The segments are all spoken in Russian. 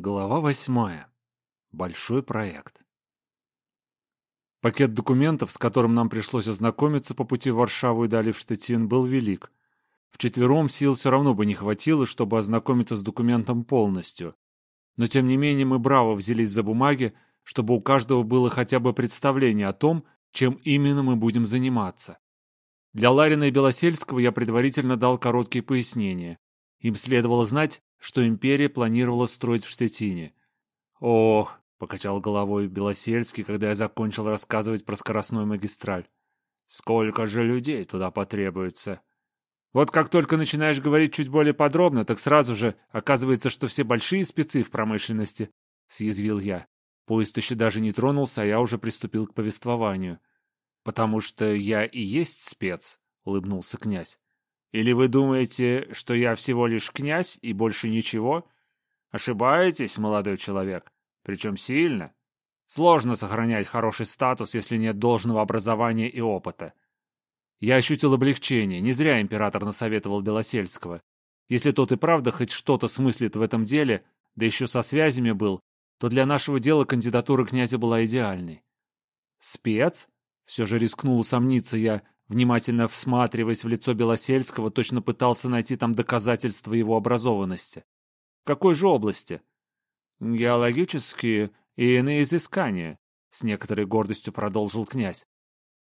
Глава восьмая. Большой проект. Пакет документов, с которым нам пришлось ознакомиться по пути в Варшаву и далее в Штетин, был велик. Вчетвером сил все равно бы не хватило, чтобы ознакомиться с документом полностью. Но тем не менее мы браво взялись за бумаги, чтобы у каждого было хотя бы представление о том, чем именно мы будем заниматься. Для Ларина и Белосельского я предварительно дал короткие пояснения. Им следовало знать, что империя планировала строить в Штетине. «Ох», — покачал головой Белосельский, когда я закончил рассказывать про скоростную магистраль. «Сколько же людей туда потребуется?» Вот как только начинаешь говорить чуть более подробно, так сразу же оказывается, что все большие спецы в промышленности, — съязвил я. Поезд еще даже не тронулся, а я уже приступил к повествованию. «Потому что я и есть спец», — улыбнулся князь. Или вы думаете, что я всего лишь князь и больше ничего? Ошибаетесь, молодой человек. Причем сильно. Сложно сохранять хороший статус, если нет должного образования и опыта. Я ощутил облегчение. Не зря император насоветовал Белосельского. Если тот и правда хоть что-то смыслит в этом деле, да еще со связями был, то для нашего дела кандидатура князя была идеальной. Спец? Все же рискнул усомниться я, Внимательно всматриваясь в лицо Белосельского, точно пытался найти там доказательства его образованности. В какой же области? Геологические и иные изыскания, с некоторой гордостью продолжил князь.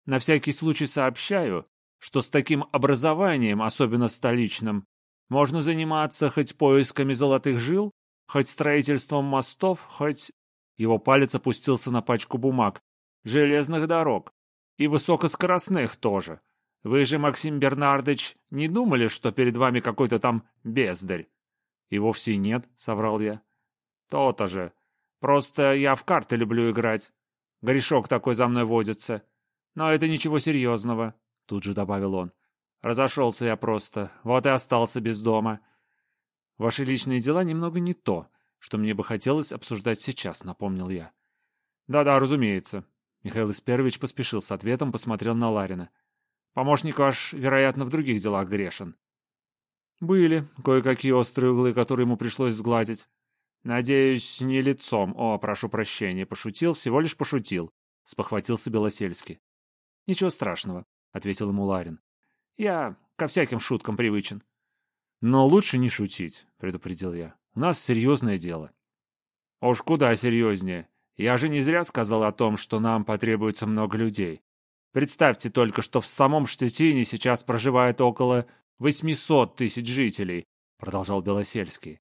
На всякий случай сообщаю, что с таким образованием, особенно столичным, можно заниматься хоть поисками золотых жил, хоть строительством мостов, хоть... Его палец опустился на пачку бумаг. Железных дорог. И высокоскоростных тоже. Вы же, Максим Бернардович, не думали, что перед вами какой-то там бездарь? И вовсе нет, соврал я. То-то же. Просто я в карты люблю играть. Грешок такой за мной водится. Но это ничего серьезного, тут же добавил он. Разошелся я просто, вот и остался без дома. Ваши личные дела немного не то, что мне бы хотелось обсуждать сейчас, напомнил я. Да-да, разумеется, Михаил Исперович поспешил с ответом, посмотрел на Ларина. «Помощник ваш, вероятно, в других делах грешен». «Были кое-какие острые углы, которые ему пришлось сгладить. Надеюсь, не лицом. О, прошу прощения, пошутил, всего лишь пошутил», — спохватился Белосельский. «Ничего страшного», — ответил ему Ларин. «Я ко всяким шуткам привычен». «Но лучше не шутить», — предупредил я. «У нас серьезное дело». «Уж куда серьезнее. Я же не зря сказал о том, что нам потребуется много людей. Представьте только, что в самом Штетине сейчас проживает около 800 тысяч жителей, продолжал Белосельский.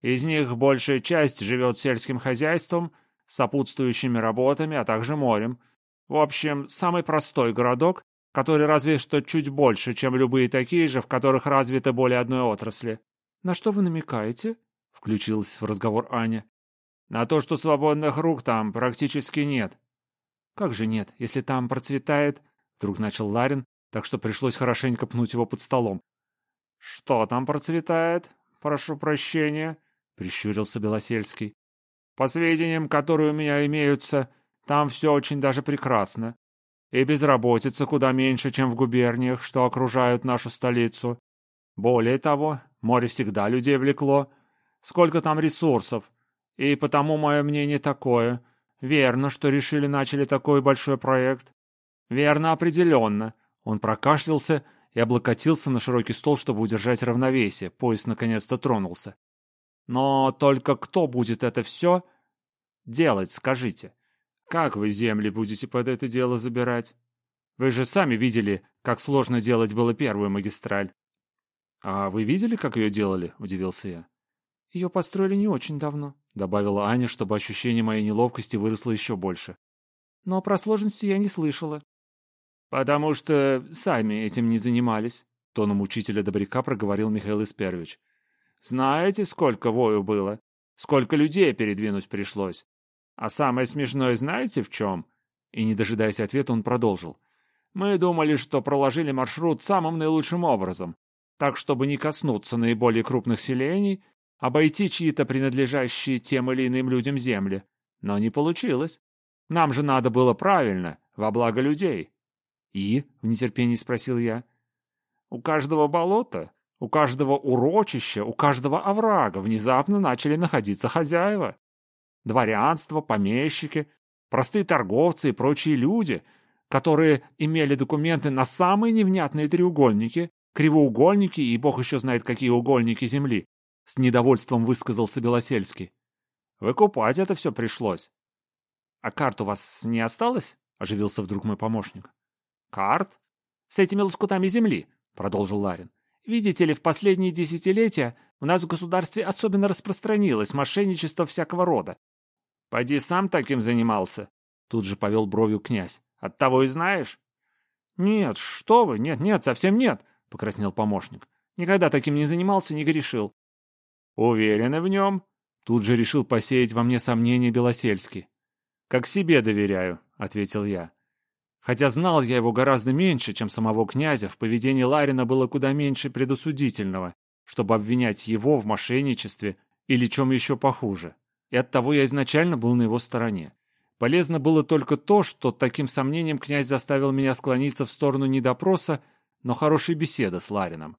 Из них большая часть живет сельским хозяйством, сопутствующими работами, а также морем. В общем, самый простой городок, который разве что чуть больше, чем любые такие же, в которых развита более одной отрасли. «На что вы намекаете?» — включилась в разговор Аня. На то, что свободных рук там практически нет. Как же нет, если там процветает... Вдруг начал Ларин, так что пришлось хорошенько пнуть его под столом. Что там процветает? Прошу прощения, прищурился Белосельский. По сведениям, которые у меня имеются, там все очень даже прекрасно. И безработица куда меньше, чем в губерниях, что окружают нашу столицу. Более того, море всегда людей влекло. Сколько там ресурсов, и потому мое мнение такое. Верно, что решили начали такой большой проект. Верно, определенно. Он прокашлялся и облокотился на широкий стол, чтобы удержать равновесие. Поезд наконец-то тронулся. Но только кто будет это все делать, скажите? Как вы земли будете под это дело забирать? Вы же сами видели, как сложно делать было первую магистраль. «А вы видели, как ее делали?» — удивился я. «Ее построили не очень давно», — добавила Аня, чтобы ощущение моей неловкости выросло еще больше. «Но про сложности я не слышала». «Потому что сами этим не занимались», — тоном учителя Добряка проговорил Михаил Исперович. «Знаете, сколько вою было? Сколько людей передвинуть пришлось? А самое смешное знаете в чем?» И, не дожидаясь ответа, он продолжил. «Мы думали, что проложили маршрут самым наилучшим образом, так, чтобы не коснуться наиболее крупных селений обойти чьи-то принадлежащие тем или иным людям земли. Но не получилось. Нам же надо было правильно, во благо людей. «И?» — в нетерпении спросил я. «У каждого болота, У каждого урочища, у каждого оврага внезапно начали находиться хозяева. Дворянство, помещики, простые торговцы и прочие люди, которые имели документы на самые невнятные треугольники, кривоугольники и бог еще знает какие угольники земли, с недовольством высказался Белосельский. Выкупать это все пришлось. А карт у вас не осталось? Оживился вдруг мой помощник. Карт? С этими лоскутами земли, продолжил Ларин. Видите ли, в последние десятилетия у нас в государстве особенно распространилось мошенничество всякого рода. Пойди сам таким занимался. Тут же повел бровью князь. Оттого и знаешь? Нет, что вы, нет, нет, совсем нет, покраснел помощник. Никогда таким не занимался, не грешил. Уверены в нем? Тут же решил посеять во мне сомнения Белосельский. «Как себе доверяю», — ответил я. Хотя знал я его гораздо меньше, чем самого князя, в поведении Ларина было куда меньше предосудительного, чтобы обвинять его в мошенничестве или чем еще похуже и оттого я изначально был на его стороне. Полезно было только то, что таким сомнением князь заставил меня склониться в сторону не допроса, но хорошей беседы с Ларином.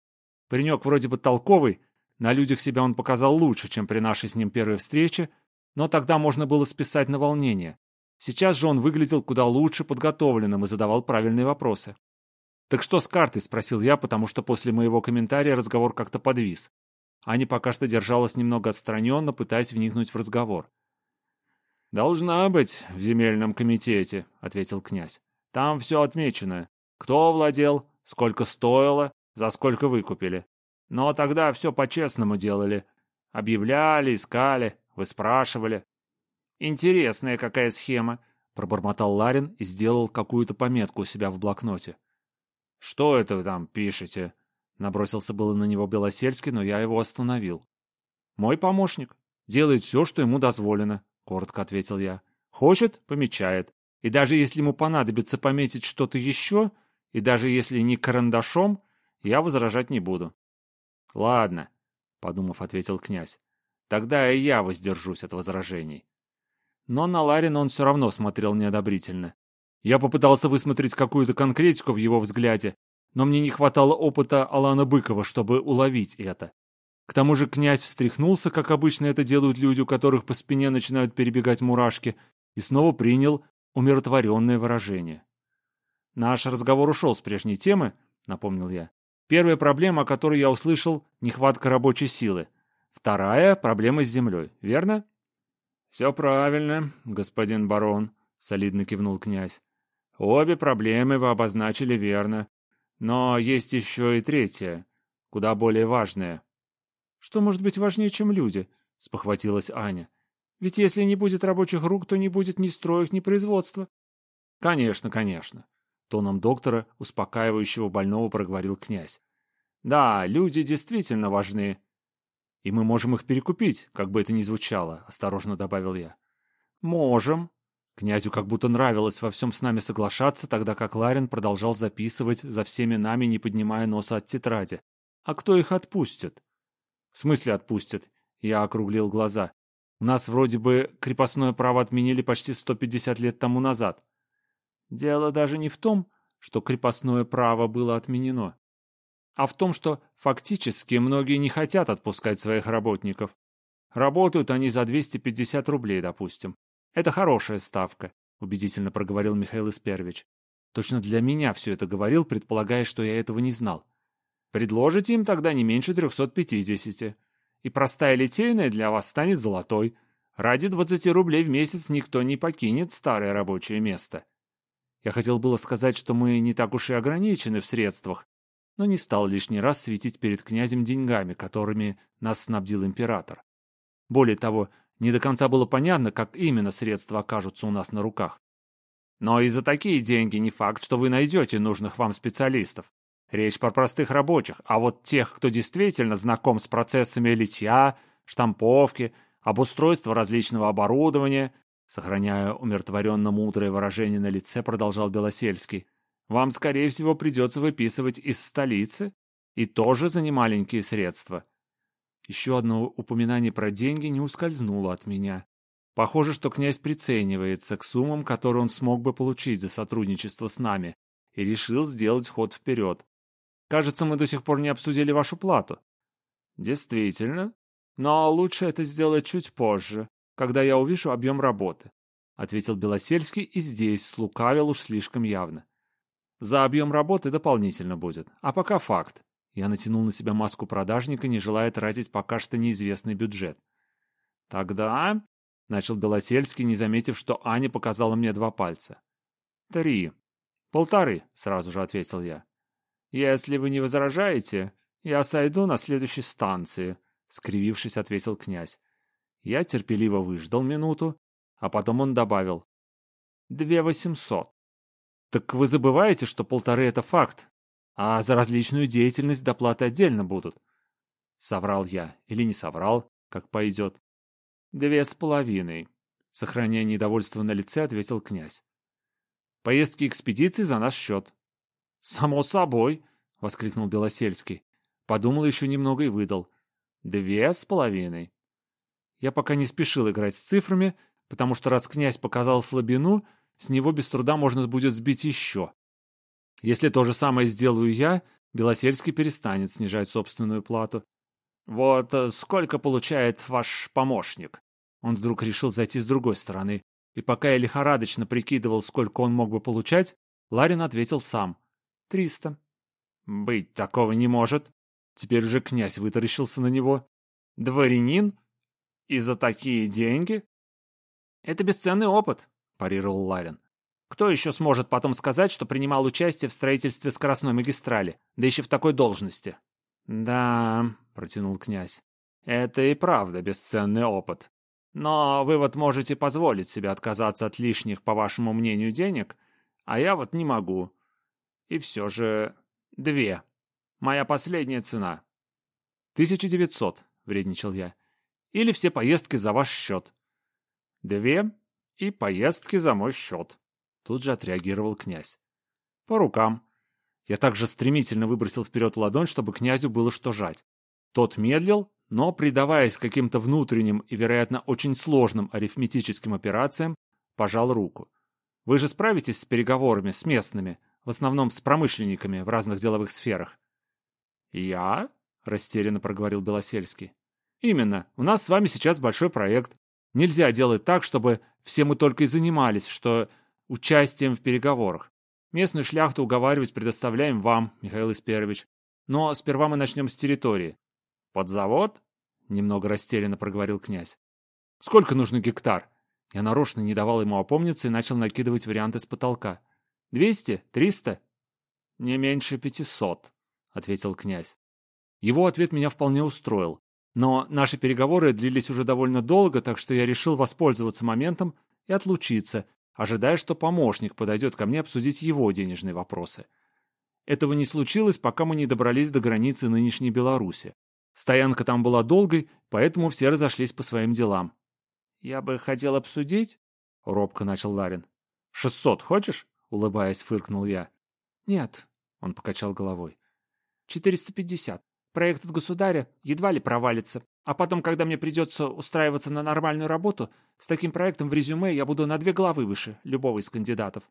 Паренек вроде бы толковый, на людях себя он показал лучше, чем при нашей с ним первой встрече, но тогда можно было списать на волнение. Сейчас же он выглядел куда лучше подготовленным и задавал правильные вопросы. «Так что с картой?» – спросил я, потому что после моего комментария разговор как-то подвис. Аня пока что держалась немного отстраненно, пытаясь вникнуть в разговор. «Должна быть в земельном комитете», — ответил князь. «Там все отмечено. Кто владел, сколько стоило, за сколько выкупили. Но тогда все по-честному делали. Объявляли, искали, выспрашивали». «Интересная какая схема», — пробормотал Ларин и сделал какую-то пометку у себя в блокноте. «Что это вы там пишете?» Набросился было на него Белосельский, но я его остановил. «Мой помощник. Делает все, что ему дозволено», — коротко ответил я. «Хочет — помечает. И даже если ему понадобится пометить что-то еще, и даже если не карандашом, я возражать не буду». «Ладно», — подумав, ответил князь. «Тогда и я воздержусь от возражений». Но на Ларина он все равно смотрел неодобрительно. Я попытался высмотреть какую-то конкретику в его взгляде, но мне не хватало опыта Алана Быкова, чтобы уловить это. К тому же князь встряхнулся, как обычно это делают люди, у которых по спине начинают перебегать мурашки, и снова принял умиротворенное выражение. «Наш разговор ушел с прежней темы», — напомнил я. «Первая проблема, о которой я услышал, — нехватка рабочей силы. Вторая — проблема с землей, верно?» «Все правильно, господин барон», — солидно кивнул князь. «Обе проблемы вы обозначили верно. Но есть еще и третье, куда более важное. «Что может быть важнее, чем люди?» — спохватилась Аня. «Ведь если не будет рабочих рук, то не будет ни строек, ни производства». «Конечно, конечно», — тоном доктора, успокаивающего больного, проговорил князь. «Да, люди действительно важны. И мы можем их перекупить, как бы это ни звучало», — осторожно добавил я. «Можем», Князю как будто нравилось во всем с нами соглашаться, тогда как Ларин продолжал записывать за всеми нами, не поднимая носа от тетради. «А кто их отпустит?» «В смысле отпустит?» Я округлил глаза. «У нас вроде бы крепостное право отменили почти 150 лет тому назад». Дело даже не в том, что крепостное право было отменено, а в том, что фактически многие не хотят отпускать своих работников. Работают они за 250 рублей, допустим. «Это хорошая ставка», — убедительно проговорил Михаил Исперович. Точно для меня все это говорил, предполагая, что я этого не знал. «Предложите им тогда не меньше 350, и простая литейная для вас станет золотой. Ради 20 рублей в месяц никто не покинет старое рабочее место». Я хотел было сказать, что мы не так уж и ограничены в средствах, но не стал лишний раз светить перед князем деньгами, которыми нас снабдил император. Более того, не до конца было понятно, как именно средства окажутся у нас на руках. Но и за такие деньги не факт, что вы найдете нужных вам специалистов. Речь про простых рабочих, а вот тех, кто действительно знаком с процессами литья, штамповки, обустройства различного оборудования, сохраняя умиротворенно мудрое выражение на лице, продолжал Белосельский, вам, скорее всего, придется выписывать из столицы, и тоже за немаленькие средства. Еще одно упоминание про деньги не ускользнуло от меня. Похоже, что князь приценивается к суммам, которые он смог бы получить за сотрудничество с нами, и решил сделать ход вперед. Кажется, мы до сих пор не обсудили вашу плату». «Действительно. Но лучше это сделать чуть позже, когда я увижу объем работы», — ответил Белосельский и здесь слукавил уж слишком явно. «За объем работы дополнительно будет, а пока факт. Я натянул на себя маску продажника, не желая тратить пока что неизвестный бюджет. «Тогда...» — начал Белосельский, не заметив, что Аня показала мне два пальца. «Три. Полторы», — сразу же ответил я. «Если вы не возражаете, я сойду на следующей станции», — скривившись, ответил князь. Я терпеливо выждал минуту, а потом он добавил. «Две восемьсот». «Так вы забываете, что полторы — это факт, а за различную деятельность доплаты отдельно будут. Соврал я или не соврал, как пойдет. Две с половиной. Сохраняя недовольство на лице, ответил князь. Поездки экспедиции за наш счет. Само собой, воскликнул Белосельский. Подумал еще немного и выдал. Две с половиной. Я пока не спешил играть с цифрами, потому что раз князь показал слабину, с него без труда можно будет сбить еще. Если то же самое сделаю я, Белосельский перестанет снижать собственную плату. Вот э, сколько получает ваш помощник? Он вдруг решил зайти с другой стороны. И пока я лихорадочно прикидывал, сколько он мог бы получать, Ларин ответил сам. «Триста». «Быть такого не может». Теперь уже князь вытаращился на него. «Дворянин? И за такие деньги?» «Это бесценный опыт», — парировал Ларин. Кто еще сможет потом сказать, что принимал участие в строительстве скоростной магистрали, да еще в такой должности? Да, протянул князь. Это и правда бесценный опыт. Но вы вот можете позволить себе отказаться от лишних, по вашему мнению, денег, а я вот не могу. И все же две. Моя последняя цена. Тысяча девятьсот, вредничал я. Или все поездки за ваш счет. Две и поездки за мой счет. Тут же отреагировал князь. «По рукам». Я также стремительно выбросил вперед ладонь, чтобы князю было что жать. Тот медлил, но, предаваясь каким-то внутренним и, вероятно, очень сложным арифметическим операциям, пожал руку. «Вы же справитесь с переговорами с местными, в основном с промышленниками в разных деловых сферах?» «Я?» — растерянно проговорил Белосельский. «Именно. У нас с вами сейчас большой проект. Нельзя делать так, чтобы все мы только и занимались, что участием в переговорах. Местную шляхту уговаривать предоставляем вам, Михаил Исперович. Но сперва мы начнем с территории. Под завод? Немного растерянно проговорил князь. Сколько нужно гектар? Я нарочно не давал ему опомниться и начал накидывать варианты с потолка. «Двести? Триста?» «Не меньше пятисот», — ответил князь. Его ответ меня вполне устроил. Но наши переговоры длились уже довольно долго, так что я решил воспользоваться моментом и отлучиться, ожидая, что помощник подойдет ко мне обсудить его денежные вопросы. Этого не случилось, пока мы не добрались до границы нынешней Беларуси. Стоянка там была долгой, поэтому все разошлись по своим делам. «Я бы хотел обсудить...» — робко начал Ларин. «Шестьсот хочешь?» — улыбаясь, фыркнул я. «Нет», — он покачал головой. «Четыреста пятьдесят. Проект от государя едва ли провалится. А потом, когда мне придется устраиваться на нормальную работу, с таким проектом в резюме я буду на две головы выше любого из кандидатов.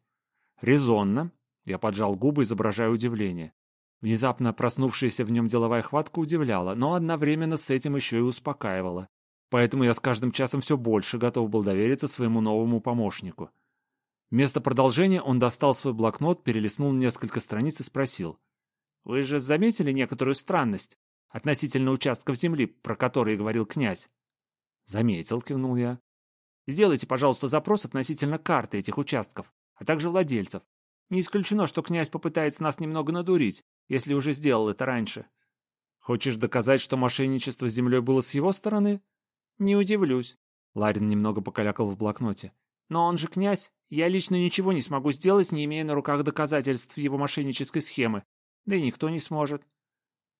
Резонно. Я поджал губы, изображая удивление. Внезапно проснувшаяся в нем деловая хватка удивляла, но одновременно с этим еще и успокаивала. Поэтому я с каждым часом все больше готов был довериться своему новому помощнику. Вместо продолжения он достал свой блокнот, перелистнул несколько страниц и спросил. «Вы же заметили некоторую странность? относительно участков земли, про которые говорил князь. Заметил, кивнул я. Сделайте, пожалуйста, запрос относительно карты этих участков, а также владельцев. Не исключено, что князь попытается нас немного надурить, если уже сделал это раньше. Хочешь доказать, что мошенничество с землей было с его стороны? Не удивлюсь. Ларин немного покалякал в блокноте. Но он же князь. Я лично ничего не смогу сделать, не имея на руках доказательств его мошеннической схемы. Да и никто не сможет.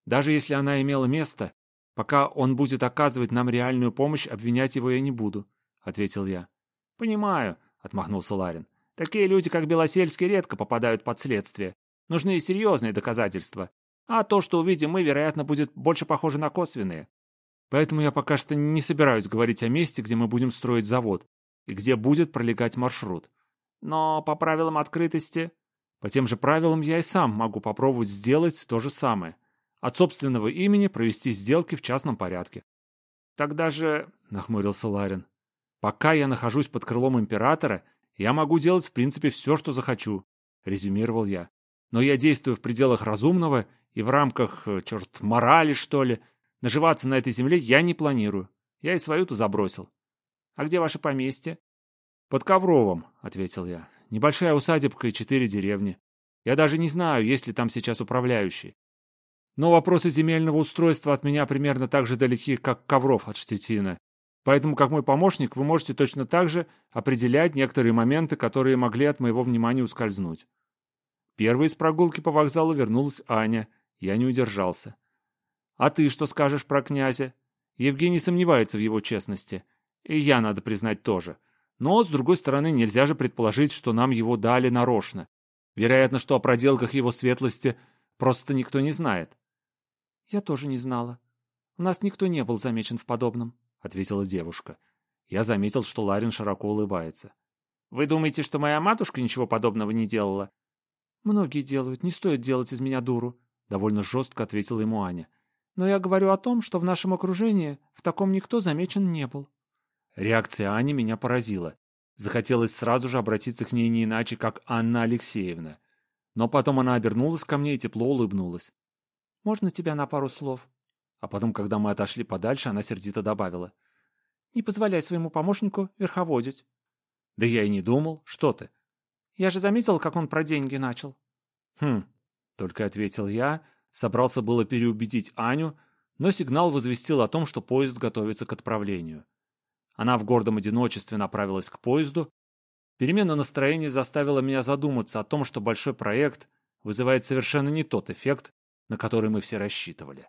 Даже если она имела место, пока он будет оказывать нам реальную помощь, обвинять его я не буду», — ответил я. «Понимаю», — отмахнулся Ларин. «Такие люди, как Белосельский, редко попадают под следствие. Нужны серьезные доказательства. А то, что увидим мы, вероятно, будет больше похоже на косвенные. Поэтому я пока что не собираюсь говорить о месте, где мы будем строить завод и где будет пролегать маршрут. Но по правилам открытости... По тем же правилам я и сам могу попробовать сделать то же самое. От собственного имени провести сделки в частном порядке. Тогда же, — нахмурился Ларин, — пока я нахожусь под крылом императора, я могу делать в принципе все, что захочу, — резюмировал я. Но я действую в пределах разумного и в рамках, э, черт, морали, что ли. Наживаться на этой земле я не планирую. Я и свою-то забросил. А где ваше поместье? Под Ковровом, — ответил я. Небольшая усадебка и четыре деревни. Я даже не знаю, есть ли там сейчас управляющий. Но вопросы земельного устройства от меня примерно так же далеки, как Ковров от Штетина. Поэтому, как мой помощник, вы можете точно так же определять некоторые моменты, которые могли от моего внимания ускользнуть. Первой из прогулки по вокзалу вернулась Аня. Я не удержался. «А ты что скажешь про князя?» Евгений сомневается в его честности. И я, надо признать, тоже. Но, с другой стороны, нельзя же предположить, что нам его дали нарочно. Вероятно, что о проделках его светлости просто никто не знает. «Я тоже не знала. У нас никто не был замечен в подобном», — ответила девушка. Я заметил, что Ларин широко улыбается. «Вы думаете, что моя матушка ничего подобного не делала?» «Многие делают, не стоит делать из меня дуру», — довольно жестко ответила ему Аня. «Но я говорю о том, что в нашем окружении в таком никто замечен не был». Реакция Ани меня поразила. Захотелось сразу же обратиться к ней не иначе, как Анна Алексеевна. Но потом она обернулась ко мне и тепло улыбнулась. «Можно тебя на пару слов?» А потом, когда мы отошли подальше, она сердито добавила. «Не позволяй своему помощнику верховодить». «Да я и не думал. Что ты?» «Я же заметил, как он про деньги начал». «Хм», — только ответил я, собрался было переубедить Аню, но сигнал возвестил о том, что поезд готовится к отправлению. Она в гордом одиночестве направилась к поезду. Перемена настроения заставила меня задуматься о том, что большой проект вызывает совершенно не тот эффект, на который мы все рассчитывали.